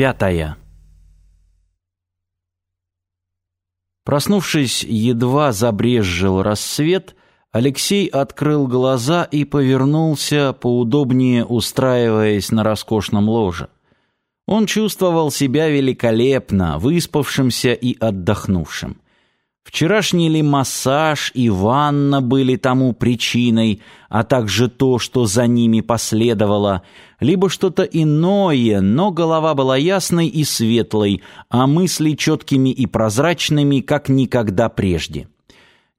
Пятая Проснувшись, едва забрезжил рассвет, Алексей открыл глаза и повернулся, поудобнее устраиваясь на роскошном ложе. Он чувствовал себя великолепно, выспавшимся и отдохнувшим. Вчерашний ли массаж и ванна были тому причиной, а также то, что за ними последовало, либо что-то иное, но голова была ясной и светлой, а мысли четкими и прозрачными, как никогда прежде.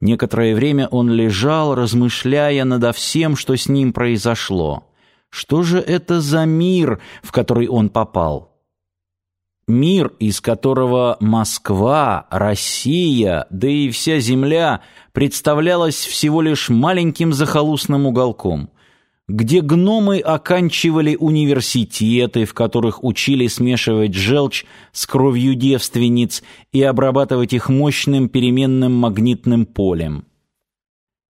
Некоторое время он лежал, размышляя над всем, что с ним произошло. Что же это за мир, в который он попал? Мир, из которого Москва, Россия, да и вся земля представлялась всего лишь маленьким захолустным уголком, где гномы оканчивали университеты, в которых учили смешивать желчь с кровью девственниц и обрабатывать их мощным переменным магнитным полем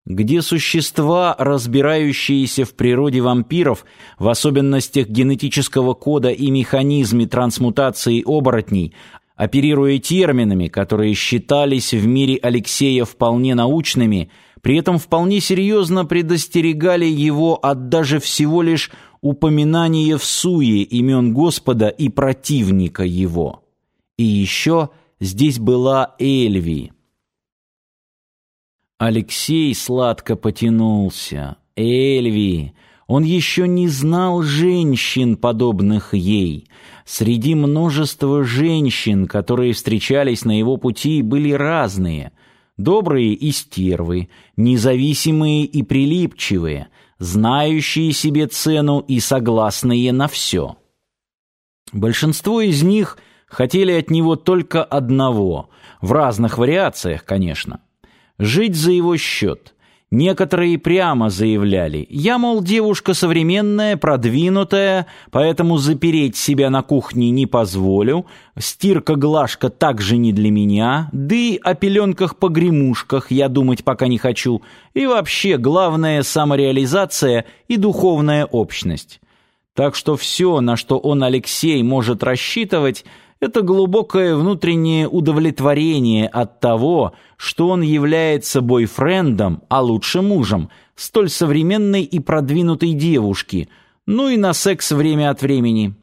где существа, разбирающиеся в природе вампиров, в особенностях генетического кода и механизме трансмутации оборотней, оперируя терминами, которые считались в мире Алексея вполне научными, при этом вполне серьезно предостерегали его от даже всего лишь упоминания в суе имен Господа и противника его. И еще здесь была Эльви. Алексей сладко потянулся. Эльви! Он еще не знал женщин, подобных ей. Среди множества женщин, которые встречались на его пути, были разные. Добрые и стервы, независимые и прилипчивые, знающие себе цену и согласные на все. Большинство из них хотели от него только одного, в разных вариациях, конечно — жить за его счет. Некоторые прямо заявляли, я, мол, девушка современная, продвинутая, поэтому запереть себя на кухне не позволю, стирка-глажка также не для меня, да и о пеленках-погремушках я думать пока не хочу, и вообще главное самореализация и духовная общность. Так что все, на что он, Алексей, может рассчитывать – это глубокое внутреннее удовлетворение от того, что он является бойфрендом, а лучше мужем, столь современной и продвинутой девушки, ну и на секс время от времени.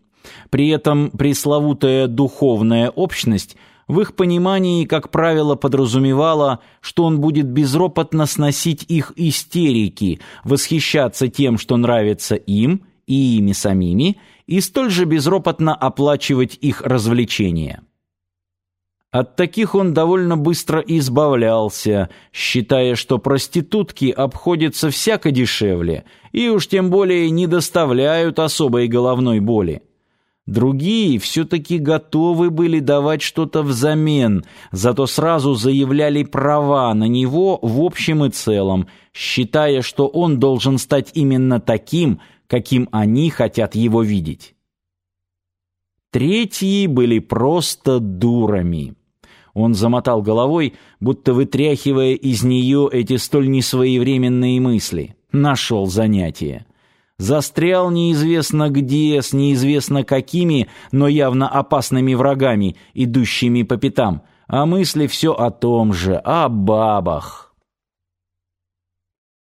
При этом пресловутая духовная общность в их понимании, как правило, подразумевала, что он будет безропотно сносить их истерики, восхищаться тем, что нравится им и ими самими, и столь же безропотно оплачивать их развлечения. От таких он довольно быстро избавлялся, считая, что проститутки обходятся всяко дешевле и уж тем более не доставляют особой головной боли. Другие все-таки готовы были давать что-то взамен, зато сразу заявляли права на него в общем и целом, считая, что он должен стать именно таким – каким они хотят его видеть. Третьи были просто дурами. Он замотал головой, будто вытряхивая из нее эти столь несвоевременные мысли. Нашел занятие. Застрял неизвестно где, с неизвестно какими, но явно опасными врагами, идущими по пятам, а мысли все о том же, о бабах.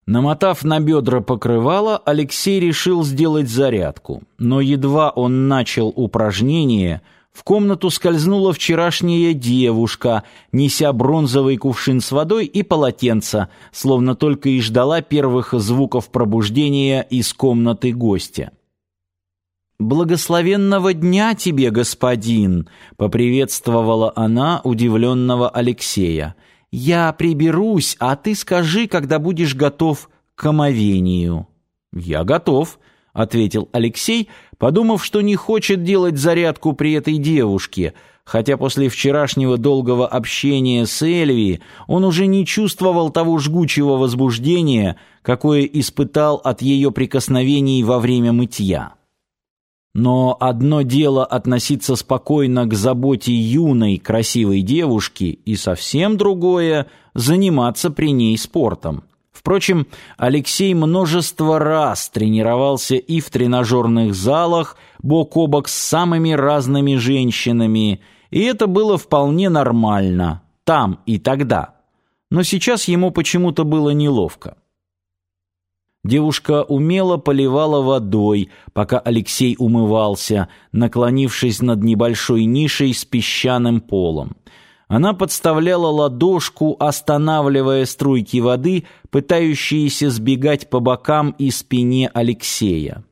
Намотав на бедра покрывало, Алексей решил сделать зарядку. Но едва он начал упражнение, в комнату скользнула вчерашняя девушка, неся бронзовый кувшин с водой и полотенце, словно только и ждала первых звуков пробуждения из комнаты гостя. «Благословенного дня тебе, господин!» — поприветствовала она удивленного Алексея — «Я приберусь, а ты скажи, когда будешь готов к омовению». «Я готов», — ответил Алексей, подумав, что не хочет делать зарядку при этой девушке, хотя после вчерашнего долгого общения с Эльви он уже не чувствовал того жгучего возбуждения, какое испытал от ее прикосновений во время мытья. Но одно дело относиться спокойно к заботе юной красивой девушки, и совсем другое — заниматься при ней спортом. Впрочем, Алексей множество раз тренировался и в тренажерных залах бок о бок с самыми разными женщинами, и это было вполне нормально, там и тогда. Но сейчас ему почему-то было неловко. Девушка умело поливала водой, пока Алексей умывался, наклонившись над небольшой нишей с песчаным полом. Она подставляла ладошку, останавливая струйки воды, пытающиеся сбегать по бокам и спине Алексея.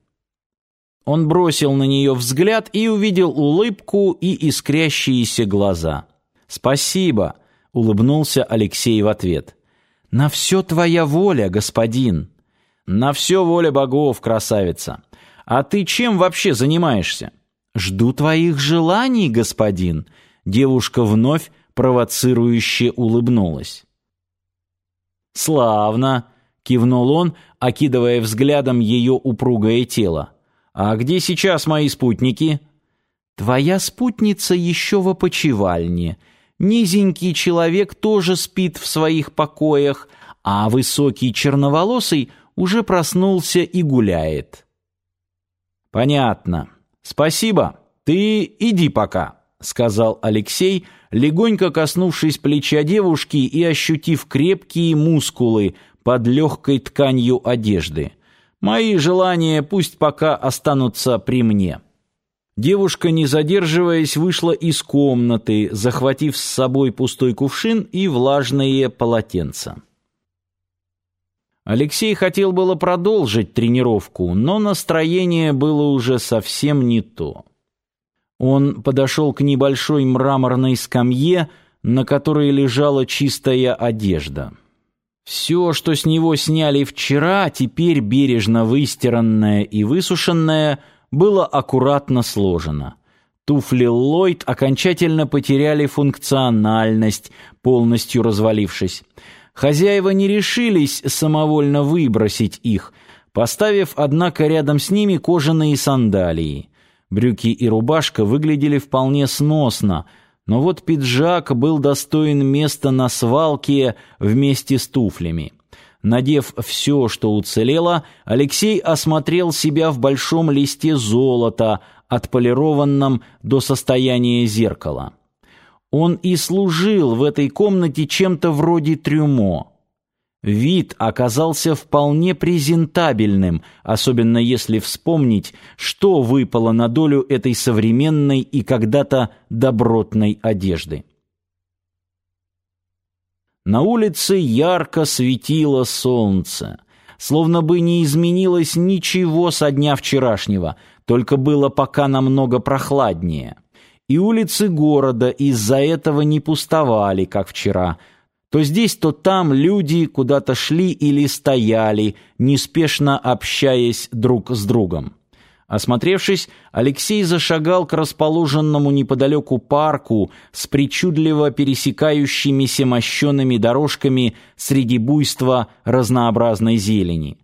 Он бросил на нее взгляд и увидел улыбку и искрящиеся глаза. «Спасибо», — улыбнулся Алексей в ответ. «На все твоя воля, господин». «На все воля богов, красавица. А ты чем вообще занимаешься?» «Жду твоих желаний, господин». Девушка вновь провоцирующе улыбнулась. «Славно!» — кивнул он, окидывая взглядом ее упругое тело. «А где сейчас мои спутники?» «Твоя спутница еще в опочивальне. Низенький человек тоже спит в своих покоях, а высокий черноволосый уже проснулся и гуляет». «Понятно. Спасибо. Ты иди пока». — сказал Алексей, легонько коснувшись плеча девушки и ощутив крепкие мускулы под легкой тканью одежды. «Мои желания пусть пока останутся при мне». Девушка, не задерживаясь, вышла из комнаты, захватив с собой пустой кувшин и влажные полотенца. Алексей хотел было продолжить тренировку, но настроение было уже совсем не то. Он подошел к небольшой мраморной скамье, на которой лежала чистая одежда. Все, что с него сняли вчера, теперь бережно выстиранное и высушенное, было аккуратно сложено. Туфли Ллойд окончательно потеряли функциональность, полностью развалившись. Хозяева не решились самовольно выбросить их, поставив, однако, рядом с ними кожаные сандалии. Брюки и рубашка выглядели вполне сносно, но вот пиджак был достоин места на свалке вместе с туфлями. Надев все, что уцелело, Алексей осмотрел себя в большом листе золота, отполированном до состояния зеркала. Он и служил в этой комнате чем-то вроде трюмо. Вид оказался вполне презентабельным, особенно если вспомнить, что выпало на долю этой современной и когда-то добротной одежды. На улице ярко светило солнце, словно бы не изменилось ничего со дня вчерашнего, только было пока намного прохладнее. И улицы города из-за этого не пустовали, как вчера – то здесь, то там люди куда-то шли или стояли, неспешно общаясь друг с другом. Осмотревшись, Алексей зашагал к расположенному неподалеку парку с причудливо пересекающимися мощеными дорожками среди буйства разнообразной зелени.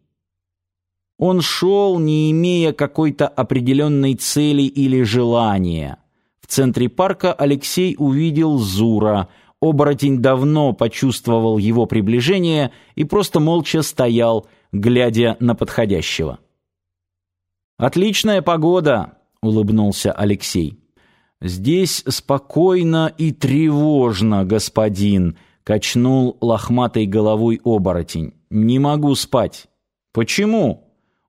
Он шел, не имея какой-то определенной цели или желания. В центре парка Алексей увидел Зура — Оборотень давно почувствовал его приближение и просто молча стоял, глядя на подходящего. «Отличная погода!» — улыбнулся Алексей. «Здесь спокойно и тревожно, господин», — качнул лохматой головой оборотень. «Не могу спать». «Почему?» —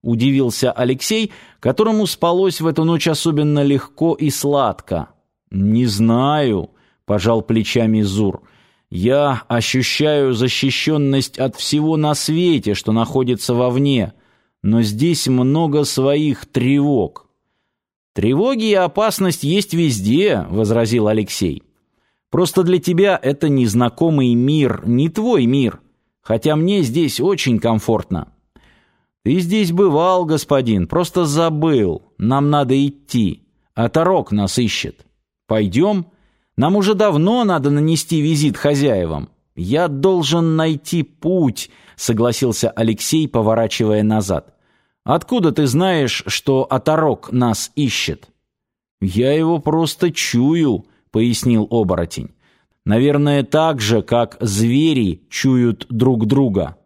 удивился Алексей, которому спалось в эту ночь особенно легко и сладко. «Не знаю», пожал плечами Зур. Я ощущаю защищенность от всего на свете, что находится вовне, но здесь много своих тревог. Тревоги и опасность есть везде, возразил Алексей. Просто для тебя это незнакомый мир, не твой мир, хотя мне здесь очень комфортно. Ты здесь бывал, господин, просто забыл. Нам надо идти, а Тарок нас ищет. Пойдем? Нам уже давно надо нанести визит хозяевам. Я должен найти путь, согласился Алексей, поворачивая назад. Откуда ты знаешь, что оторок нас ищет? Я его просто чую, пояснил оборотень. Наверное, так же, как звери чуют друг друга.